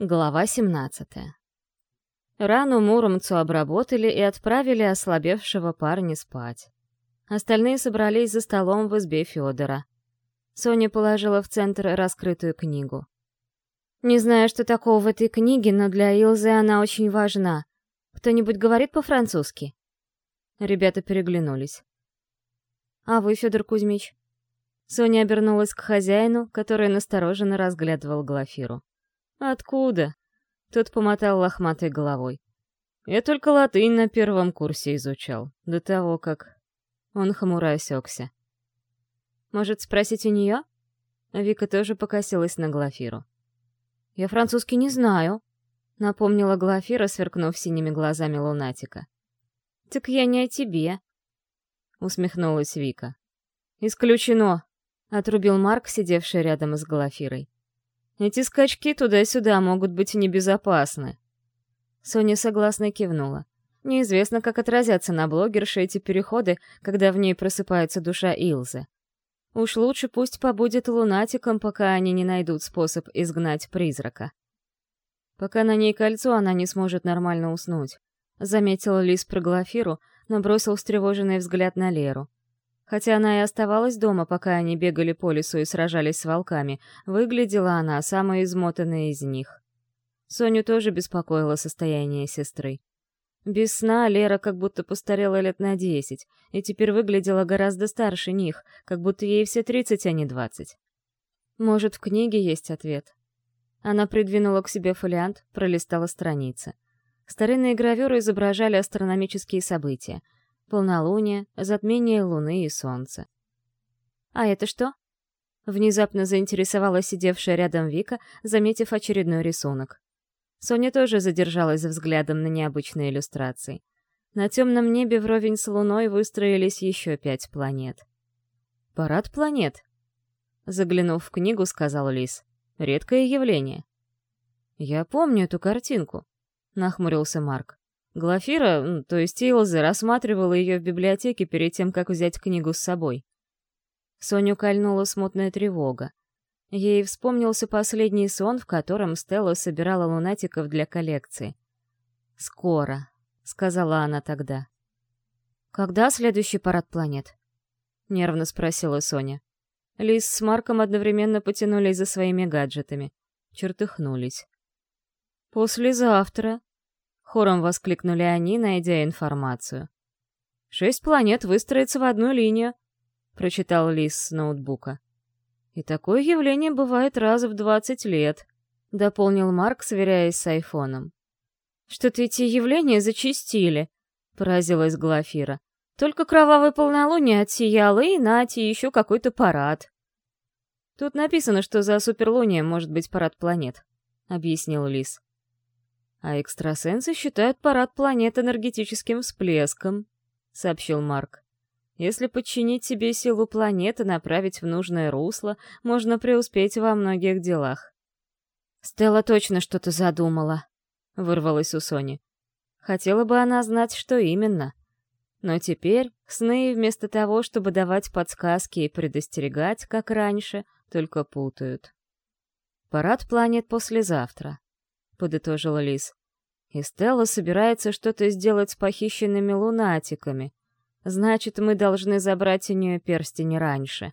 Глава 17 Рану Муромцу обработали и отправили ослабевшего парня спать. Остальные собрались за столом в избе Федора. Соня положила в центр раскрытую книгу. «Не знаю, что такого в этой книге, но для Илзы она очень важна. Кто-нибудь говорит по-французски?» Ребята переглянулись. «А вы, Федор Кузьмич?» Соня обернулась к хозяину, который настороженно разглядывал Глафиру. «Откуда?» Тот помотал лохматой головой. «Я только латынь на первом курсе изучал, до того, как...» Он хмуро осекся. «Может, спросить у нее?» Вика тоже покосилась на Глафиру. «Я французский не знаю», — напомнила Глафира, сверкнув синими глазами лунатика. «Так я не о тебе», — усмехнулась Вика. «Исключено», — отрубил Марк, сидевший рядом с Глафирой. Эти скачки туда-сюда могут быть небезопасны. Соня согласно кивнула. Неизвестно, как отразятся на блогерше эти переходы, когда в ней просыпается душа Илзы. Уж лучше пусть побудет лунатиком, пока они не найдут способ изгнать призрака. Пока на ней кольцо, она не сможет нормально уснуть. Заметила Лис про Глафиру, но бросил встревоженный взгляд на Леру. Хотя она и оставалась дома, пока они бегали по лесу и сражались с волками, выглядела она самой измотанной из них. Соню тоже беспокоило состояние сестры. Без сна Лера как будто постарела лет на десять, и теперь выглядела гораздо старше них, как будто ей все тридцать, а не двадцать. Может, в книге есть ответ? Она придвинула к себе фолиант, пролистала страницы. Старинные гравюры изображали астрономические события — полнолуние, затмение луны и солнца. «А это что?» Внезапно заинтересовалась сидевшая рядом Вика, заметив очередной рисунок. Соня тоже задержалась взглядом на необычные иллюстрации. На темном небе вровень с Луной выстроились еще пять планет. «Парад планет?» Заглянув в книгу, сказал Лис. «Редкое явление». «Я помню эту картинку», — нахмурился Марк. Глафира, то есть Илза, рассматривала ее в библиотеке перед тем, как взять книгу с собой. Соню кольнула смутная тревога. Ей вспомнился последний сон, в котором Стелла собирала лунатиков для коллекции. «Скоро», — сказала она тогда. «Когда следующий парад планет?» — нервно спросила Соня. Лис с Марком одновременно потянулись за своими гаджетами. Чертыхнулись. «Послезавтра», Хором воскликнули они, найдя информацию. «Шесть планет выстроятся в одну линию», — прочитал Лис с ноутбука. «И такое явление бывает раз в двадцать лет», — дополнил Марк, сверяясь с айфоном. «Что-то эти явления зачистили», — поразилась Глафира. «Только кровавое полнолуние отсияло, и нати, еще какой-то парад». «Тут написано, что за суперлунием может быть парад планет», — объяснил Лис. А экстрасенсы считают парад планет энергетическим всплеском, сообщил Марк. Если подчинить себе силу планеты, направить в нужное русло, можно преуспеть во многих делах. Стелла точно что-то задумала, вырвалась у Сони. Хотела бы она знать, что именно. Но теперь сны вместо того, чтобы давать подсказки и предостерегать, как раньше, только путают. Парад планет послезавтра. — подытожила Лис. «И Стелла собирается что-то сделать с похищенными лунатиками. Значит, мы должны забрать у нее перстень раньше».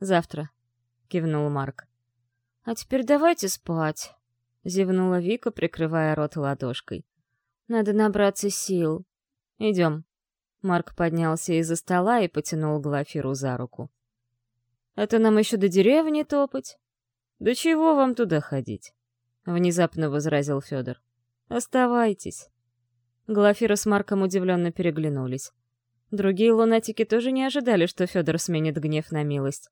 «Завтра», — кивнул Марк. «А теперь давайте спать», — зевнула Вика, прикрывая рот ладошкой. «Надо набраться сил. Идем». Марк поднялся из-за стола и потянул Глафиру за руку. «Это нам еще до деревни топать? Да чего вам туда ходить?» Внезапно возразил Федор. Оставайтесь. Глафира с Марком удивленно переглянулись. Другие лунатики тоже не ожидали, что Федор сменит гнев на милость.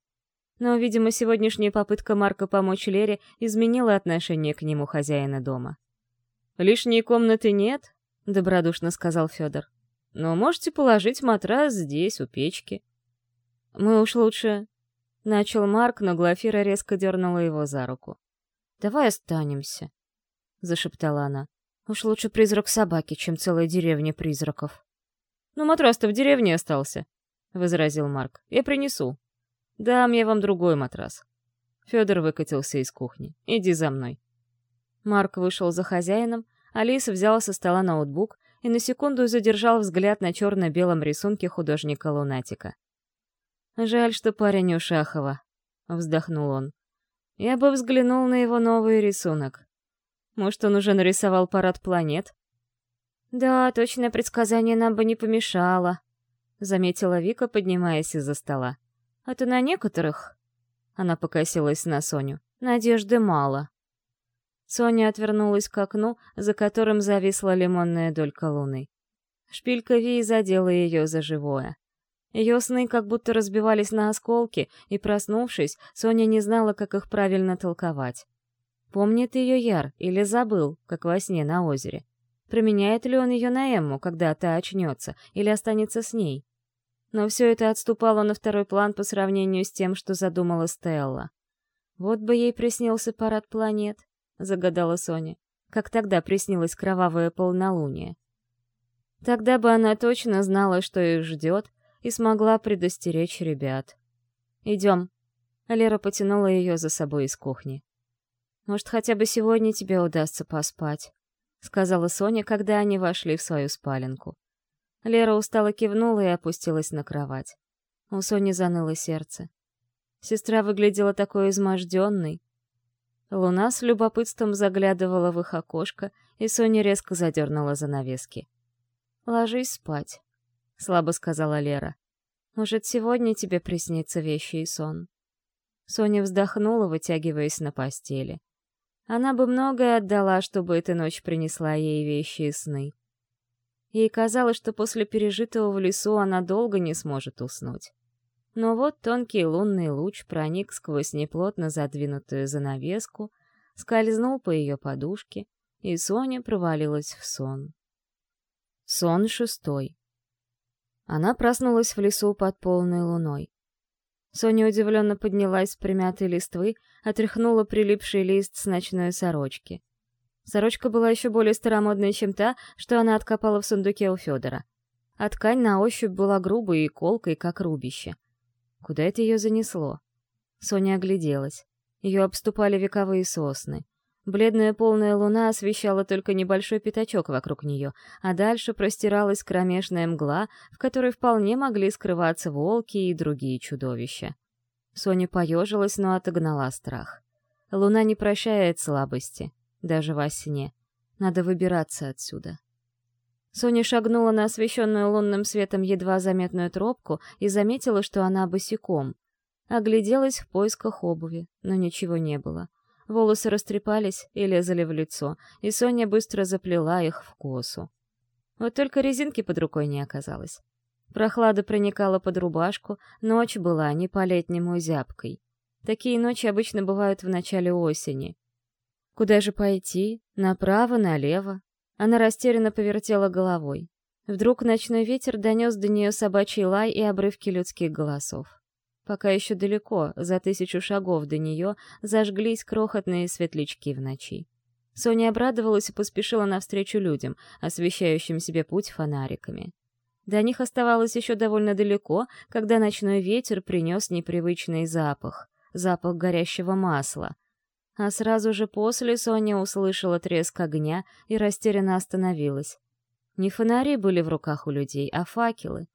Но, видимо, сегодняшняя попытка Марка помочь Лере изменила отношение к нему хозяина дома. «Лишней комнаты нет», — добродушно сказал Федор. «Но можете положить матрас здесь, у печки». «Мы уж лучше...» — начал Марк, но Глафира резко дернула его за руку. Давай останемся», — зашептала она. «Уж лучше призрак собаки, чем целая деревня призраков». «Ну, матрас-то в деревне остался», — возразил Марк. «Я принесу». «Дам я вам другой матрас». Федор выкатился из кухни. «Иди за мной». Марк вышел за хозяином, Алис взял со стола ноутбук и на секунду задержал взгляд на черно-белом рисунке художника-лунатика. «Жаль, что парень у Шахова», — вздохнул он. «Я бы взглянул на его новый рисунок. Может, он уже нарисовал парад планет?» «Да, точное предсказание нам бы не помешало», — заметила Вика, поднимаясь из-за стола. «А то на некоторых...» Она покосилась на Соню. «Надежды мало». Соня отвернулась к окну, за которым зависла лимонная долька луны. Шпилька Ви задела ее за живое. Ее сны как будто разбивались на осколки, и, проснувшись, Соня не знала, как их правильно толковать. Помнит ее Яр или забыл, как во сне на озере? Применяет ли он ее на Эмму, когда та очнется, или останется с ней? Но все это отступало на второй план по сравнению с тем, что задумала Стелла. Вот бы ей приснился парад планет, — загадала Соня. Как тогда приснилось кровавое полнолуние. Тогда бы она точно знала, что их ждет, и смогла предостеречь ребят. «Идем». Лера потянула ее за собой из кухни. «Может, хотя бы сегодня тебе удастся поспать», — сказала Соня, когда они вошли в свою спаленку. Лера устало кивнула и опустилась на кровать. У Сони заныло сердце. Сестра выглядела такой изможденной, Луна с любопытством заглядывала в их окошко, и Соня резко задернула занавески. «Ложись спать», — слабо сказала Лера. «Может, сегодня тебе приснится вещий сон?» Соня вздохнула, вытягиваясь на постели. Она бы многое отдала, чтобы эта ночь принесла ей вещи и сны. Ей казалось, что после пережитого в лесу она долго не сможет уснуть. Но вот тонкий лунный луч проник сквозь неплотно задвинутую занавеску, скользнул по ее подушке, и Соня провалилась в сон. Сон шестой. Она проснулась в лесу под полной луной. Соня удивленно поднялась с примятой листвы, отряхнула прилипший лист с ночной сорочки. Сорочка была еще более старомодной, чем та, что она откопала в сундуке у Федора. А ткань на ощупь была грубой и колкой, как рубище. Куда это ее занесло? Соня огляделась. Ее обступали вековые сосны. Бледная полная луна освещала только небольшой пятачок вокруг нее, а дальше простиралась кромешная мгла, в которой вполне могли скрываться волки и другие чудовища. Соня поежилась, но отогнала страх. Луна не прощает слабости, даже во сне. Надо выбираться отсюда. Соня шагнула на освещенную лунным светом едва заметную тропку и заметила, что она босиком. Огляделась в поисках обуви, но ничего не было. Волосы растрепались и лезали в лицо, и Соня быстро заплела их в косу. Вот только резинки под рукой не оказалось. Прохлада проникала под рубашку, ночь была не по-летнему зябкой. Такие ночи обычно бывают в начале осени. Куда же пойти? Направо, налево? Она растерянно повертела головой. Вдруг ночной ветер донес до нее собачий лай и обрывки людских голосов. Пока еще далеко, за тысячу шагов до нее, зажглись крохотные светлячки в ночи. Соня обрадовалась и поспешила навстречу людям, освещающим себе путь фонариками. До них оставалось еще довольно далеко, когда ночной ветер принес непривычный запах — запах горящего масла — а сразу же после Соня услышала треск огня и растерянно остановилась. Не фонари были в руках у людей, а факелы.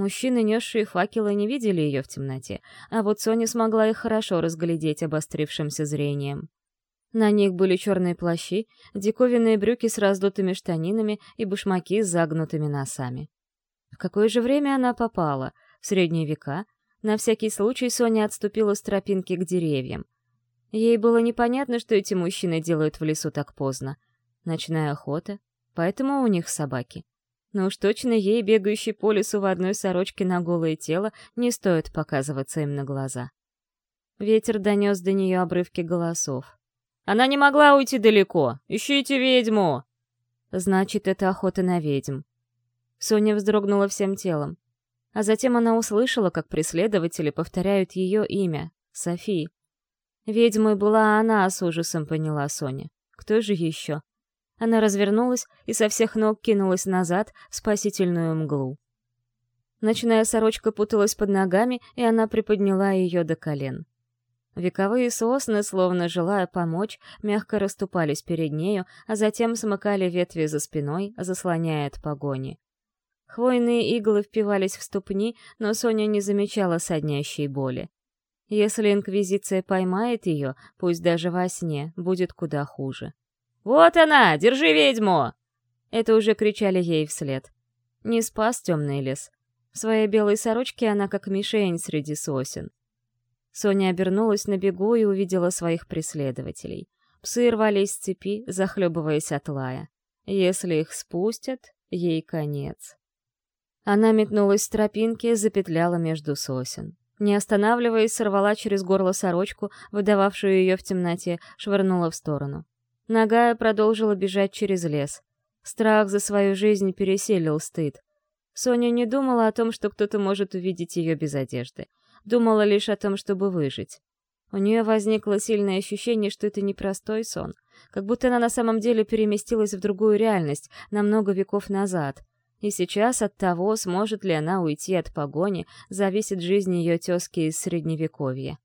Мужчины, несшие факелы, не видели ее в темноте, а вот Соня смогла их хорошо разглядеть обострившимся зрением. На них были черные плащи, диковинные брюки с раздутыми штанинами и башмаки с загнутыми носами. В какое же время она попала? В средние века? На всякий случай Соня отступила с тропинки к деревьям. Ей было непонятно, что эти мужчины делают в лесу так поздно. Ночная охота, поэтому у них собаки. Но уж точно ей, бегающей по лесу в одной сорочке на голое тело, не стоит показываться им на глаза. Ветер донес до нее обрывки голосов. «Она не могла уйти далеко! Ищите ведьму!» Значит, это охота на ведьм. Соня вздрогнула всем телом. А затем она услышала, как преследователи повторяют ее имя — Софи. Ведьмой была она, с ужасом поняла Соня. Кто же еще? Она развернулась и со всех ног кинулась назад в спасительную мглу. Ночная сорочка путалась под ногами, и она приподняла ее до колен. Вековые сосны, словно желая помочь, мягко расступались перед нею, а затем смыкали ветви за спиной, заслоняя от погони. Хвойные иглы впивались в ступни, но Соня не замечала соднящей боли. Если Инквизиция поймает ее, пусть даже во сне, будет куда хуже. «Вот она! Держи ведьму!» Это уже кричали ей вслед. Не спас темный лес. В своей белой сорочке она как мишень среди сосен. Соня обернулась на бегу и увидела своих преследователей. Псы рвались с цепи, захлебываясь от лая. Если их спустят, ей конец. Она метнулась с тропинки, запетляла между сосен. Не останавливаясь, сорвала через горло сорочку, выдававшую ее в темноте, швырнула в сторону. Нагая продолжила бежать через лес. Страх за свою жизнь переселил стыд. Соня не думала о том, что кто-то может увидеть ее без одежды. Думала лишь о том, чтобы выжить. У нее возникло сильное ощущение, что это непростой сон. Как будто она на самом деле переместилась в другую реальность, на много веков назад. И сейчас от того, сможет ли она уйти от погони, зависит жизнь ее тезки из Средневековья.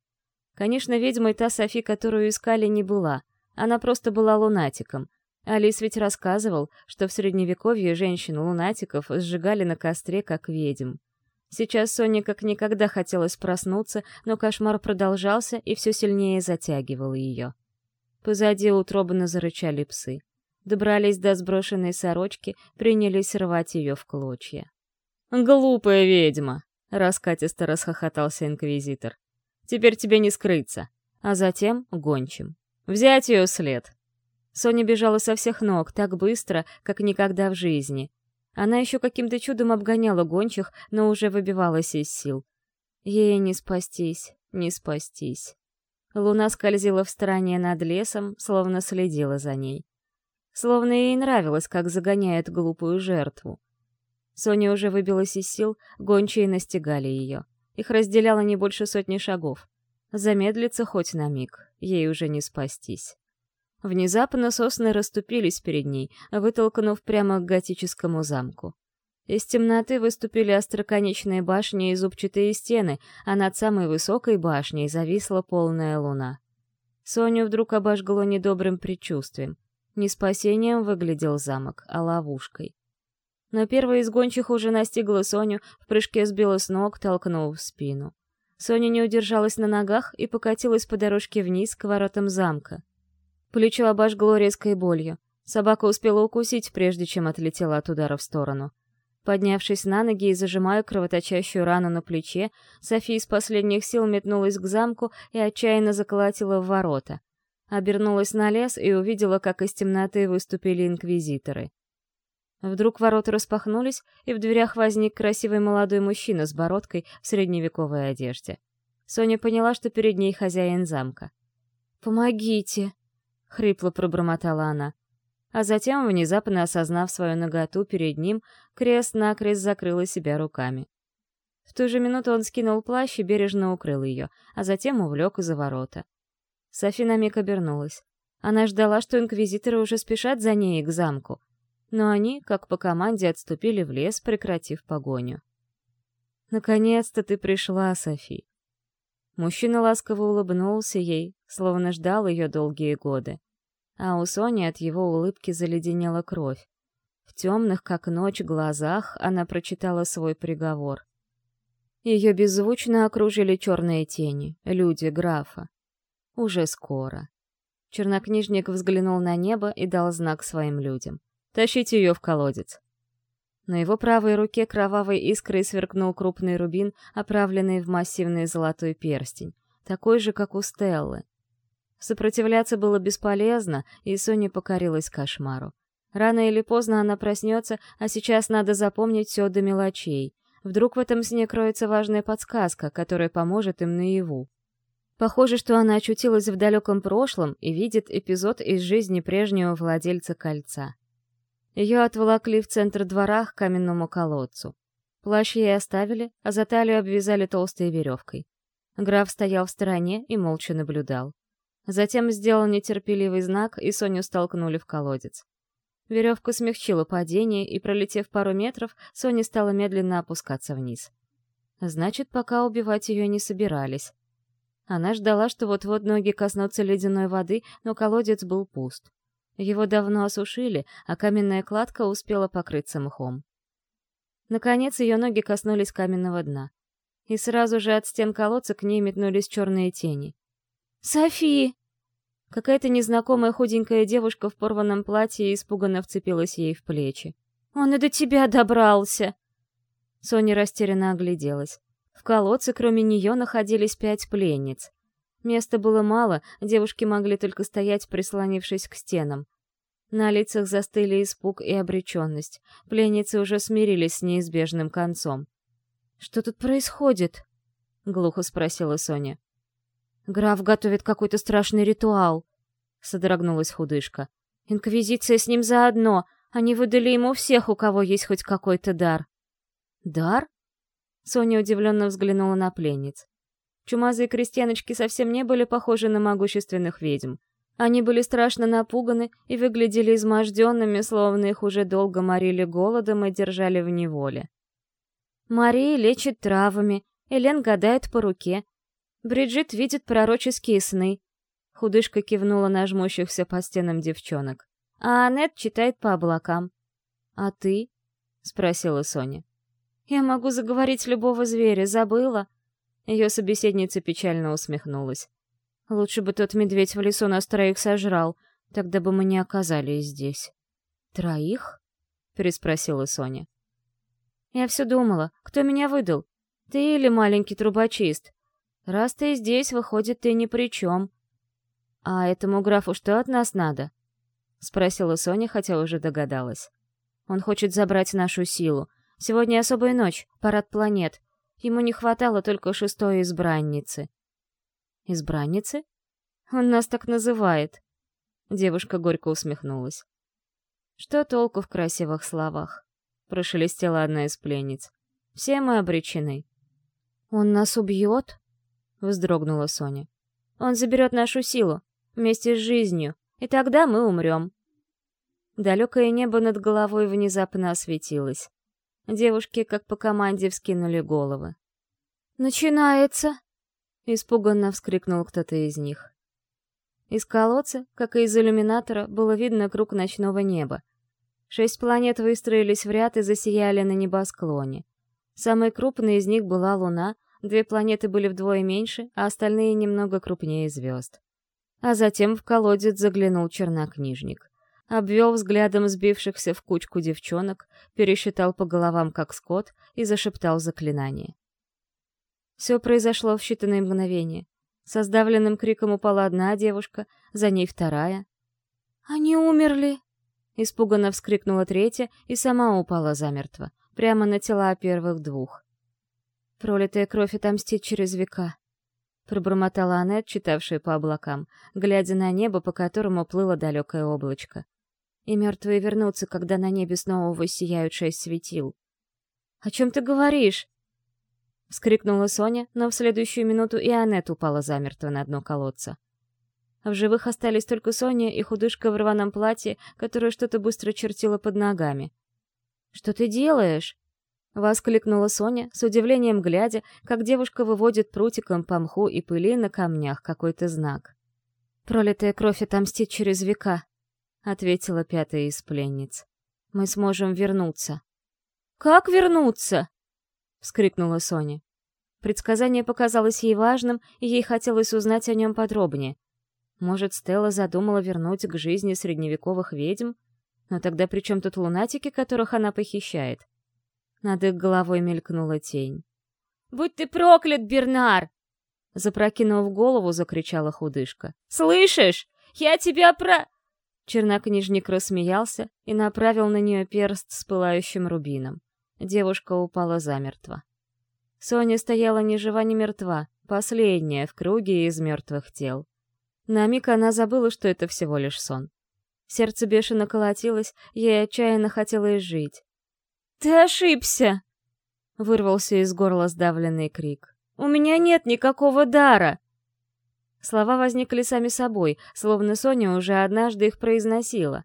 Конечно, ведьмой та Софи, которую искали, не была. Она просто была лунатиком. Алис ведь рассказывал, что в Средневековье женщин-лунатиков сжигали на костре, как ведьм. Сейчас Соне как никогда хотелось проснуться, но кошмар продолжался и все сильнее затягивал ее. Позади утробно зарычали псы. Добрались до сброшенной сорочки, принялись рвать ее в клочья. «Глупая ведьма!» — раскатисто расхохотался инквизитор. «Теперь тебе не скрыться!» А затем гончим. «Взять ее след!» Соня бежала со всех ног, так быстро, как никогда в жизни. Она еще каким-то чудом обгоняла гончих, но уже выбивалась из сил. Ей не спастись, не спастись. Луна скользила в стороне над лесом, словно следила за ней. Словно ей нравилось, как загоняет глупую жертву. Соня уже выбилась из сил, гончие настигали ее. Их разделяло не больше сотни шагов. Замедлиться хоть на миг, ей уже не спастись. Внезапно сосны расступились перед ней, вытолкнув прямо к готическому замку. Из темноты выступили остроконечные башни и зубчатые стены, а над самой высокой башней зависла полная луна. Соню вдруг обожгло недобрым предчувствием. Не спасением выглядел замок, а ловушкой. Но первая из гончих уже настигла Соню, в прыжке сбила с ног, толкнув в спину. Соня не удержалась на ногах и покатилась по дорожке вниз к воротам замка. Плечо обожгло резкой болью. Собака успела укусить, прежде чем отлетела от удара в сторону. Поднявшись на ноги и зажимая кровоточащую рану на плече, София из последних сил метнулась к замку и отчаянно заколотила в ворота. Обернулась на лес и увидела, как из темноты выступили инквизиторы. Вдруг ворота распахнулись, и в дверях возник красивый молодой мужчина с бородкой в средневековой одежде. Соня поняла, что перед ней хозяин замка. «Помогите!» — хрипло пробормотала она. А затем, внезапно осознав свою наготу перед ним, крест-накрест закрыла себя руками. В ту же минуту он скинул плащ и бережно укрыл ее, а затем увлек за ворота. Софи на миг обернулась. Она ждала, что инквизиторы уже спешат за ней к замку, но они, как по команде, отступили в лес, прекратив погоню. «Наконец-то ты пришла, Софи!» Мужчина ласково улыбнулся ей, словно ждал ее долгие годы. А у Сони от его улыбки заледенела кровь. В темных, как ночь, глазах она прочитала свой приговор. Ее беззвучно окружили черные тени, люди графа. Уже скоро. Чернокнижник взглянул на небо и дал знак своим людям. «Тащите ее в колодец». На его правой руке кровавой искрой сверкнул крупный рубин, оправленный в массивный золотой перстень, такой же, как у Стеллы. Сопротивляться было бесполезно, и Соня покорилась кошмару. Рано или поздно она проснется, а сейчас надо запомнить все до мелочей. Вдруг в этом сне кроется важная подсказка, которая поможет им наяву. Похоже, что она очутилась в далеком прошлом и видит эпизод из жизни прежнего владельца кольца. Ее отволокли в центр двора к каменному колодцу. Плащ ей оставили, а за талию обвязали толстой веревкой. Граф стоял в стороне и молча наблюдал. Затем сделал нетерпеливый знак, и Соню столкнули в колодец. Веревка смягчила падение, и, пролетев пару метров, Соня стала медленно опускаться вниз. Значит, пока убивать ее не собирались. Она ждала, что вот-вот ноги коснутся ледяной воды, но колодец был пуст. Его давно осушили, а каменная кладка успела покрыться мхом. Наконец ее ноги коснулись каменного дна. И сразу же от стен колодца к ней метнулись черные тени. «Софи!» Какая-то незнакомая худенькая девушка в порванном платье испуганно вцепилась ей в плечи. «Он и до тебя добрался!» Соня растерянно огляделась. В колодце кроме нее находились пять пленниц. Места было мало, девушки могли только стоять, прислонившись к стенам. На лицах застыли испуг и обреченность. Пленницы уже смирились с неизбежным концом. «Что тут происходит?» — глухо спросила Соня. «Граф готовит какой-то страшный ритуал», — содрогнулась худышка. «Инквизиция с ним заодно. Они выдали ему всех, у кого есть хоть какой-то дар». «Дар?» Соня удивленно взглянула на пленниц. Чумазые крестьяночки совсем не были похожи на могущественных ведьм. Они были страшно напуганы и выглядели изможденными, словно их уже долго морили голодом и держали в неволе. Мария лечит травами, Элен гадает по руке. Бриджит видит пророческие сны. Худышка кивнула на жмущихся по стенам девчонок. А Аннет читает по облакам. «А ты?» — спросила Соня. «Я могу заговорить любого зверя, забыла?» Ее собеседница печально усмехнулась. «Лучше бы тот медведь в лесу нас троих сожрал, тогда бы мы не оказались здесь». «Троих?» — переспросила Соня. «Я все думала, кто меня выдал? Ты или маленький трубочист? Раз ты здесь, выходит, ты ни при чем». «А этому графу что от нас надо?» — спросила Соня, хотя уже догадалась. «Он хочет забрать нашу силу. Сегодня особая ночь, парад планет. Ему не хватало только шестой избранницы. Избранницы? Он нас так называет. Девушка горько усмехнулась. Что толку в красивых словах? Прошелестела одна из пленниц. Все мы обречены. Он нас убьет? Вздрогнула Соня. Он заберет нашу силу, вместе с жизнью, и тогда мы умрем. Далекое небо над головой внезапно осветилось. Девушки, как по команде, вскинули головы. «Начинается!» — испуганно вскрикнул кто-то из них. Из колодца, как и из иллюминатора, было видно круг ночного неба. Шесть планет выстроились в ряд и засияли на небосклоне. Самой крупной из них была Луна, две планеты были вдвое меньше, а остальные немного крупнее звезд. А затем в колодец заглянул чернокнижник обвел взглядом сбившихся в кучку девчонок, пересчитал по головам как скот и зашептал заклинание. Все произошло в считанные мгновения. Со сдавленным криком упала одна девушка, за ней вторая. «Они умерли!» Испуганно вскрикнула третья и сама упала замертво, прямо на тела первых двух. «Пролитая кровь отомстит через века», — пробормотала Аннет, читавшая по облакам, глядя на небо, по которому плыло далекое облачко и мертвые вернутся, когда на небе снова воссияют шесть светил. «О чем ты говоришь?» — вскрикнула Соня, но в следующую минуту и Аннет упала замертво на дно колодца. В живых остались только Соня и худышка в рваном платье, которая что-то быстро чертила под ногами. «Что ты делаешь?» — воскликнула Соня, с удивлением глядя, как девушка выводит прутиком по мху и пыли на камнях какой-то знак. «Пролитая кровь отомстит через века», ответила пятая из пленниц. Мы сможем вернуться. Как вернуться? вскрикнула Соня. Предсказание показалось ей важным, и ей хотелось узнать о нем подробнее. Может, Стелла задумала вернуть к жизни средневековых ведьм? Но тогда при чем тут лунатики, которых она похищает? Над их головой мелькнула тень. «Будь ты проклят, Бернар!» Запрокинув голову, закричала худышка. «Слышишь? Я тебя про...» Чернокнижник рассмеялся и направил на нее перст с пылающим рубином. Девушка упала замертво. Соня стояла ни жива, ни мертва, последняя в круге из мертвых тел. На миг она забыла, что это всего лишь сон. Сердце бешено колотилось, ей отчаянно хотелось жить. «Ты ошибся!» — вырвался из горла сдавленный крик. «У меня нет никакого дара!» Слова возникли сами собой, словно Соня уже однажды их произносила.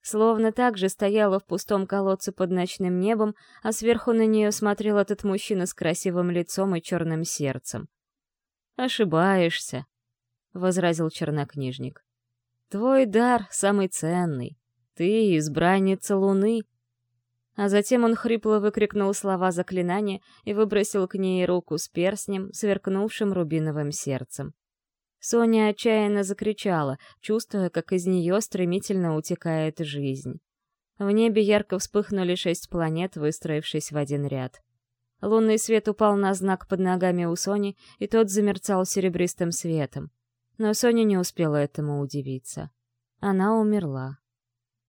Словно так же стояла в пустом колодце под ночным небом, а сверху на нее смотрел этот мужчина с красивым лицом и черным сердцем. Ошибаешься, — возразил чернокнижник. Твой дар самый ценный. Ты избранница Луны. А затем он хрипло выкрикнул слова заклинания и выбросил к ней руку с перстнем, сверкнувшим рубиновым сердцем. Соня отчаянно закричала, чувствуя, как из нее стремительно утекает жизнь. В небе ярко вспыхнули шесть планет, выстроившись в один ряд. Лунный свет упал на знак под ногами у Сони, и тот замерцал серебристым светом. Но Соня не успела этому удивиться. Она умерла.